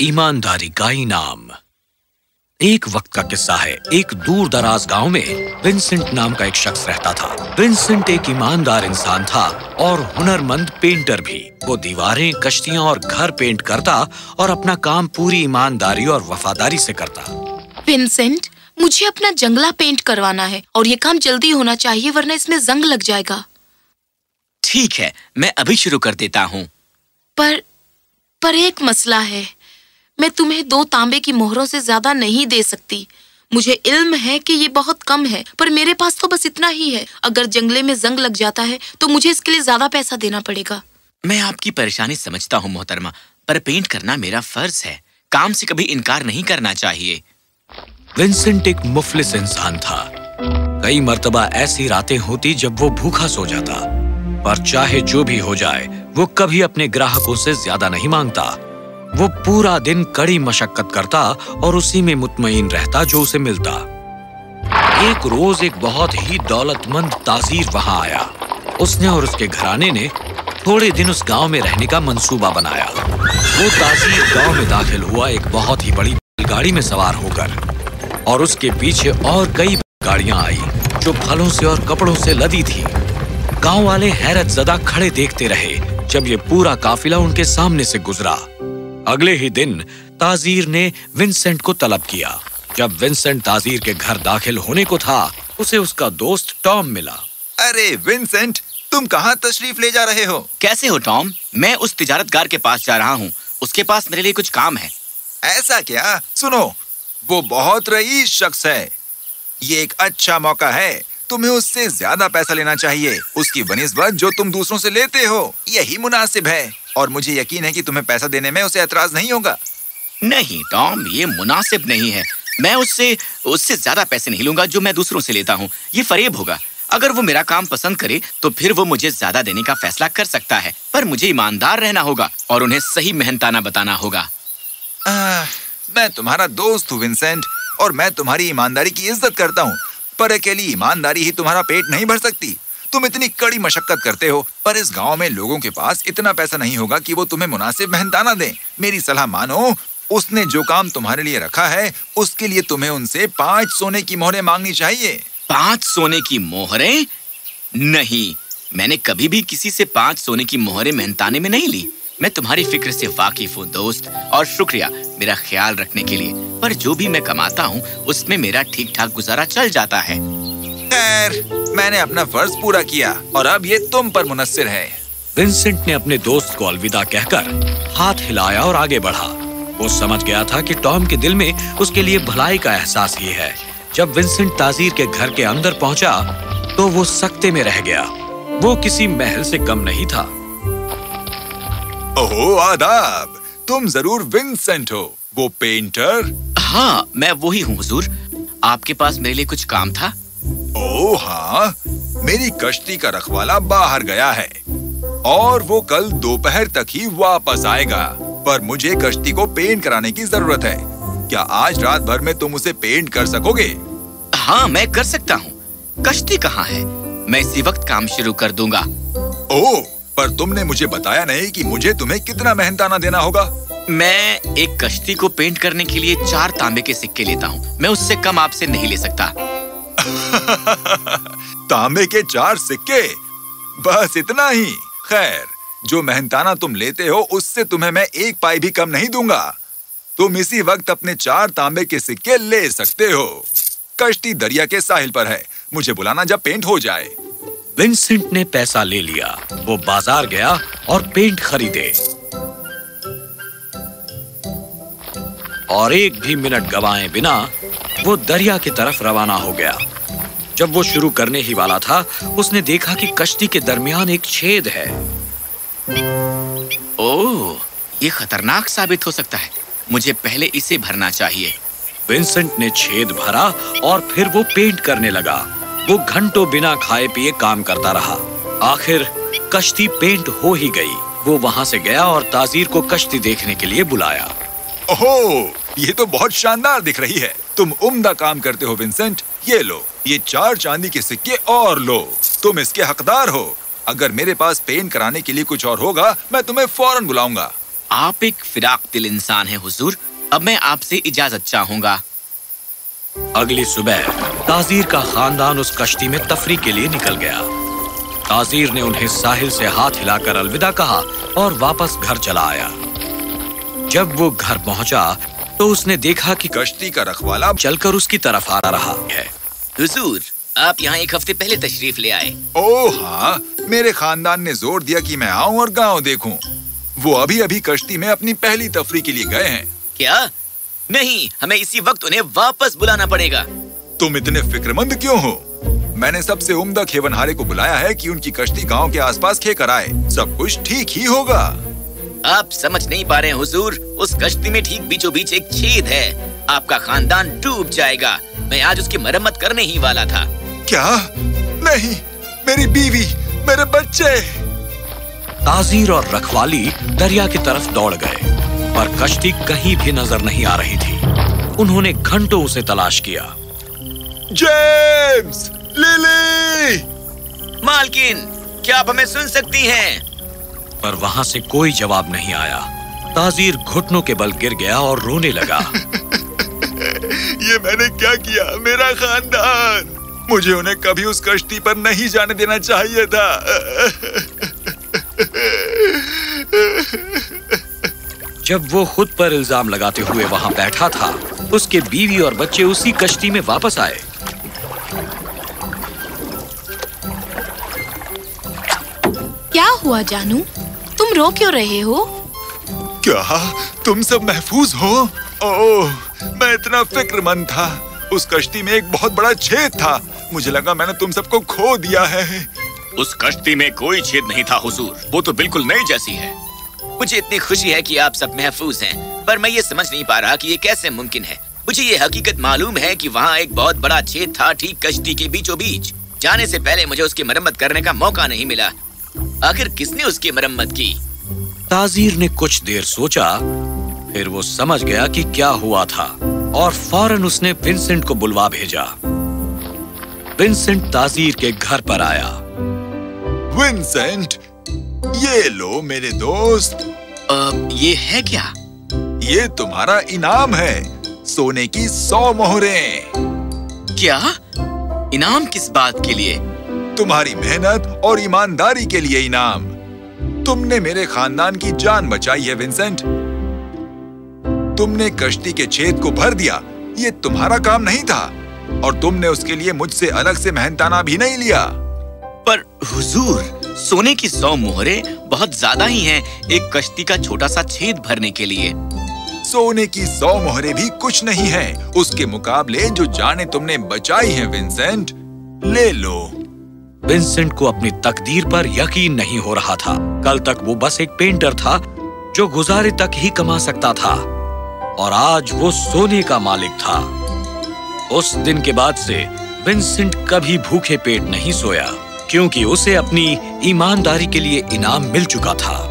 ایمانداری کا انعام ایک وقت کا قصہ ہے ایک دور دراز گاؤں میں ونسنٹ نام کا ایک شخص رہتا تھا۔ ونسنٹ ایک ایماندار انسان تھا اور ہنر مند پینٹر بھی۔ وہ دیواریں کشتیاں اور گھر پینٹ کرتا اور اپنا کام پوری ایمانداری اور وفاداری سے کرتا۔ ونسنٹ مجھے اپنا جنگلہ پینٹ کروانا ہے اور یہ کام جلدی ہونا چاہیے ورنہ اس میں زنگ لگ جائے گا۔ ٹھیک ہے میں ابھی شروع کر دیتا ہوں۔ پر پر ایک مسئلہ ہے۔ میں تمہیں دو تانبے کی مہروں سے زیادہ نہیں دے سکتی۔ مجھے علم ہے کہ یہ بہت کم ہے پر میرے پاس تو بس اتنا ہی ہے۔ اگر جنگلے میں زنگ لگ جاتا ہے تو مجھے اس کے لیے زیادہ پیسہ دینا پڑے گا۔ میں آپ کی پریشانی سمجھتا ہوں محترمہ پر پینٹ کرنا میرا فرض ہے۔ کام سے کبھی انکار نہیں کرنا چاہیے۔ ونسنٹ ایک مفلس انسان تھا۔ کئی مرتبہ ایسی راتیں ہوتی جب وہ بھوکا سو جاتا۔ پر چاہے جو بھی ہو جائے وہ کبھی اپنے گراہکوں سے زیادہ نہیں مانگتا۔ وہ پورا دن کڑی مشقت کرتا اور اسی میں مطمئن رہتا جو اسے ملتا۔ ایک روز ایک بہت ہی دولت مند تاثیر وہاں آیا۔ اس نے اور اس کے گھرانے نے تھوڑے دن اس گاؤں میں رہنے کا منصوبہ بنایا۔ وہ تاثیر گاؤں میں داخل ہوا ایک بہت ہی بڑی گاڑی میں سوار ہو کر۔ اور اس کے پیچھے اور کئی گاڑیاں آئی جو پھلوں سے اور کپڑوں سے لدی تھی گاؤں والے حیرت زدہ کھڑے دیکھتے رہے جب یہ پورا قافلہ ان کے سامنے سے گزرا۔ اگلے ہی دن تازیر نے ونسنٹ کو طلب کیا۔ جب ونسنٹ تازیر کے گھر داخل ہونے کو تھا اسے اس کا دوست ٹام ملا۔ ارے ونسنٹ تم کہاں تشریف لے جا رہے ہو؟ کیسے ہو ٹام؟ میں اس تجارت گار کے پاس جا رہا ہوں۔ اس کے پاس میرے لیے کچھ کام ہے۔ ایسا کیا؟ سنو وہ بہت رئیس شخص ہے۔ یہ ایک اچھا موقع ہے۔ تمہیں اس سے زیادہ پیسہ لینا چاہیے۔ اس کی بنسبت جو تم دوسروں سے لیتے ہو یہی مناسب ہے۔ اور مجھے یقین ہے کہ تمہیں پیسہ دینے میں اسے اعتراض نہیں ہوگا۔ نہیں ٹام یہ مناسب نہیں ہے۔ میں اس سے اس سے زیادہ پیسے نہیں لوں گا جو میں دوسروں سے لیتا ہوں۔ یہ فریب ہوگا۔ اگر وہ میرا کام پسند کرے تو پھر وہ مجھے زیادہ دینے کا فیصلہ کر سکتا ہے۔ پر مجھے ایماندار رہنا ہوگا اور انہیں صحیح محنتانہ بتانا ہوگا۔ میں تمہارا دوست ہوں ونسنٹ اور میں تمہاری ایمانداری کی عزت کرتا ہوں۔ پر اکیلی ایمانداری ہی تمہارا پیٹ نہیں بھر سکتی۔ تم اتنی کڑی مشقت کرتے ہو پر اس گاؤں میں لوگوں کے پاس اتنا پیسہ نہیں ہوگا کہ وہ تمہیں مناسب محنتانہ دیں۔ میری صلاح مانو اس نے جو کام تمہارے لیے رکھا ہے اس کے لیے تمہیں ان سے پانچ سونے کی مہریں مانگنی چاہیے۔ پانچ سونے کی مہریں؟ نہیں میں نے کبھی بھی کسی سے پانچ سونے کی مہریں محنتانے میں نہیں لی۔ میں تمہاری فکر سے واقف ہوں دوست اور شکریہ میرا خیال رکھنے کے لیے۔ پر جو بھی میں کماتا ہوں اس میں میرا ٹھیک ٹھاک گزارا چل جاتا ہے۔ خیر میں نے اپنا فرض پورا کیا اور اب یہ تم پر منحصر ہے۔ ونسنٹ نے اپنے دوست کو الوداع کہہ کر ہاتھ ہلایا اور آگے بڑھا۔ وہ سمجھ گیا تھا کہ ٹام کے دل میں اس کے لیے بھلائی کا احساس ہی ہے۔ جب ونسنٹ تازیر کے گھر کے اندر پہنچا تو وہ سکتے میں رہ گیا۔ وہ کسی محل سے کم نہیں تھا۔ اوہ آداب! تم ضرور ونسنٹ ہو۔ وہ پینٹر؟ ہاں میں وہی ہوں حضور۔ آپ کے پاس میرے لیے کچھ کام تھا؟ او ہاں میری کشتی کا رکھوالا باہر گیا ہے۔ اور وہ کل دوپہر تک ہی واپس آئے گا۔ پر مجھے کشتی کو پینٹ کرانے کی ضرورت ہے۔ کیا آج رات بھر میں تم اسے پینٹ کر سکو گے؟ ہاں میں کر سکتا ہوں۔ کشتی کہاں ہے؟ میں اسی وقت کام شروع کر دوں گا۔ او پر تم نے مجھے بتایا نہیں کہ مجھے تمہیں کتنا محنتانہ دینا ہوگا۔ میں ایک کشتی کو پینٹ کرنے کے لیے چار تانبے کے سکے لیتا ہوں۔ میں اس سے کم آپ سے نہیں لے سکتا۔ تانبے کے چار سکے۔ بس اتنا ہی۔ خیر، جو محنتانہ تم لیتے ہو، اس سے تمہیں میں ایک پائی بھی کم نہیں دوں گا۔ تم اسی وقت اپنے چار تانبے کے سکے لے سکتے ہو۔ کشتی دریا کے ساحل پر ہے۔ مجھے بلانا جب پینٹ ہو جائے۔ ونسنٹ نے پیسہ لے لیا۔ وہ بازار گیا اور پینٹ خریدے۔ اور ایک بھی منٹ گوائے بنا وہ دریا کی طرف روانہ ہو گیا۔ جب وہ شروع کرنے ہی والا تھا اس نے دیکھا کہ کشتی کے درمیان ایک چھید ہے۔ او یہ خطرناک ثابت ہو سکتا ہے۔ مجھے پہلے اسے بھرنا چاہیے۔ ونسنٹ نے چھید بھرا اور پھر وہ پینٹ کرنے لگا۔ وہ گھنٹوں بنا کھائے پیے کام کرتا رہا۔ آخر کشتی پینٹ ہو ہی گئی۔ وہ وہاں سے گیا اور تازیر کو کشتی دیکھنے کے لیے بلایا۔ اوہو یہ تو بہت شاندار دکھ رہی ہے۔ تم عمدہ کام کرتے ہو ونسنٹ یہ لو یہ چار چاندی کے سکے اور لو۔ تم اس کے حقدار ہو۔ اگر میرے پاس پینٹ کرانے کے لیے کچھ اور ہوگا میں تمہیں فوراً بلاؤں گا۔ آپ ایک فراق دل انسان ہیں حضور۔ اب میں آپ سے اجازت چاہوں گا۔ اگلی صبح تازیر کا خاندان اس کشتی میں تفریح کے لیے نکل گیا۔ تازیر نے انہیں ساحل سے ہاتھ ہلا کر الوداع کہا اور واپس گھر چلا آیا۔ جب وہ گھر پہنچا تو اس نے دیکھا کہ کشتی کا رکھوالا چل کر اس کی طرف آ رہا ہے۔ حضور آپ یہاں ایک ہفتے پہلے تشریف لے آئے۔ او ہاں میرے خاندان نے زور دیا کہ میں آؤں اور گاؤں دیکھوں۔ وہ ابھی ابھی کشتی میں اپنی پہلی تفریح کے لیے گئے ہیں۔ کیا؟ نہیں ہمیں اسی وقت انہیں واپس بلانا پڑے گا۔ تم اتنے فکر مند کیوں ہو؟ میں نے سب سے عمدہ کھیون ہارے کو بلایا ہے کہ ان کی کشتی گاؤں کے آس پاس کھے کر آئے۔ سب کچھ ٹھیک ہی ہوگا۔ آپ سمجھ نہیں پا رہے حضور اس کشتی میں ٹھیک بیچو بیچ ایک چھید ہے۔ آپ کا خاندان ڈوب جائے گا۔ میں آج اس کی مرمت کرنے ہی والا تھا۔ کیا؟ نہیں میری بیوی میرے بچے۔ تازیر اور رکھوالی دریا کی طرف دوڑ گئے پر کشتی کہیں بھی نظر نہیں آ رہی تھی۔ انہوں نے گھنٹوں اسے تلاش کیا۔ جیمز لیلی! مالکن کیا آپ ہمیں سن سکتی ہیں؟ پر وہاں سے کوئی جواب نہیں آیا۔ تازیر گھٹنوں کے بل گر گیا اور رونے لگا۔ یہ میں نے کیا کیا؟ میرا خاندان! مجھے انہیں کبھی اس کشتی پر نہیں جانے دینا چاہیے تھا۔ جب وہ خود پر الزام لگاتے ہوئے وہاں بیٹھا تھا اس کے بیوی اور بچے اسی کشتی میں واپس آئے۔ کیا ہوا جانو؟ تم رو کیوں رہے ہو؟ کیا تم سب محفوظ ہو؟ او میں اتنا فکر مند تھا۔ اس کشتی میں ایک بہت بڑا چھید تھا۔ مجھے لگا میں نے تم سب کو کھو دیا ہے۔ اس کشتی میں کوئی چھید نہیں تھا حضور۔ وہ تو بالکل نئی جیسی ہے۔ مجھے اتنی خوشی ہے کہ آپ سب محفوظ ہیں پر میں یہ سمجھ نہیں پا رہا کہ یہ کیسے ممکن ہے۔ مجھے یہ حقیقت معلوم ہے کہ وہاں ایک بہت بڑا چھید تھا ٹھیک کشتی کے بیچوں بیچ۔ جانے سے پہلے مجھے اس کی مرمت کرنے کا موقع نہیں ملا۔ آخر کس نے اس کی مرمت کی؟ تازیر نے کچھ دیر سوچا پھر وہ سمجھ گیا کہ کیا ہوا تھا اور فوراً اس نے ونسنٹ کو بلوا بھیجا۔ ونسنٹ تازیر کے گھر پر آیا۔ ونسنٹ یہ لو میرے دوست۔ یہ ہے کیا؟ یہ تمہارا انعام ہے سونے کی سو مہریں۔ کیا؟ انعام کس بات کے لیے؟ تمہاری محنت اور ایمانداری کے لیے انعام۔ تم نے میرے خاندان کی جان بچائی ہے ونسنٹ۔ تم نے کشتی کے چھید کو بھر دیا یہ تمہارا کام نہیں تھا۔ اور تم نے اس کے لیے مجھ سے الگ سے محنتانہ بھی نہیں لیا۔ پر حضور سونے کی سو مہرے بہت زیادہ ہی ہیں ایک کشتی کا چھوٹا سا چھید بھرنے کے لیے۔ سونے کی سو مہرے بھی کچھ نہیں ہیں۔ اس کے مقابلے جو جانے تم نے بچائی ہیں ونسنٹ لے لو۔ ونسنٹ کو اپنی تقدیر پر یقین نہیں ہو رہا تھا۔ کل تک وہ بس ایک پینٹر تھا جو گزارے تک ہی کما سکتا تھا۔ اور آج وہ سونے کا مالک تھا۔ اس دن کے بعد سے ونسنٹ کبھی بھوکے پیٹ نہیں سویا، کیونکہ اسے اپنی ایمانداری کے لیے انعام مل چکا تھا۔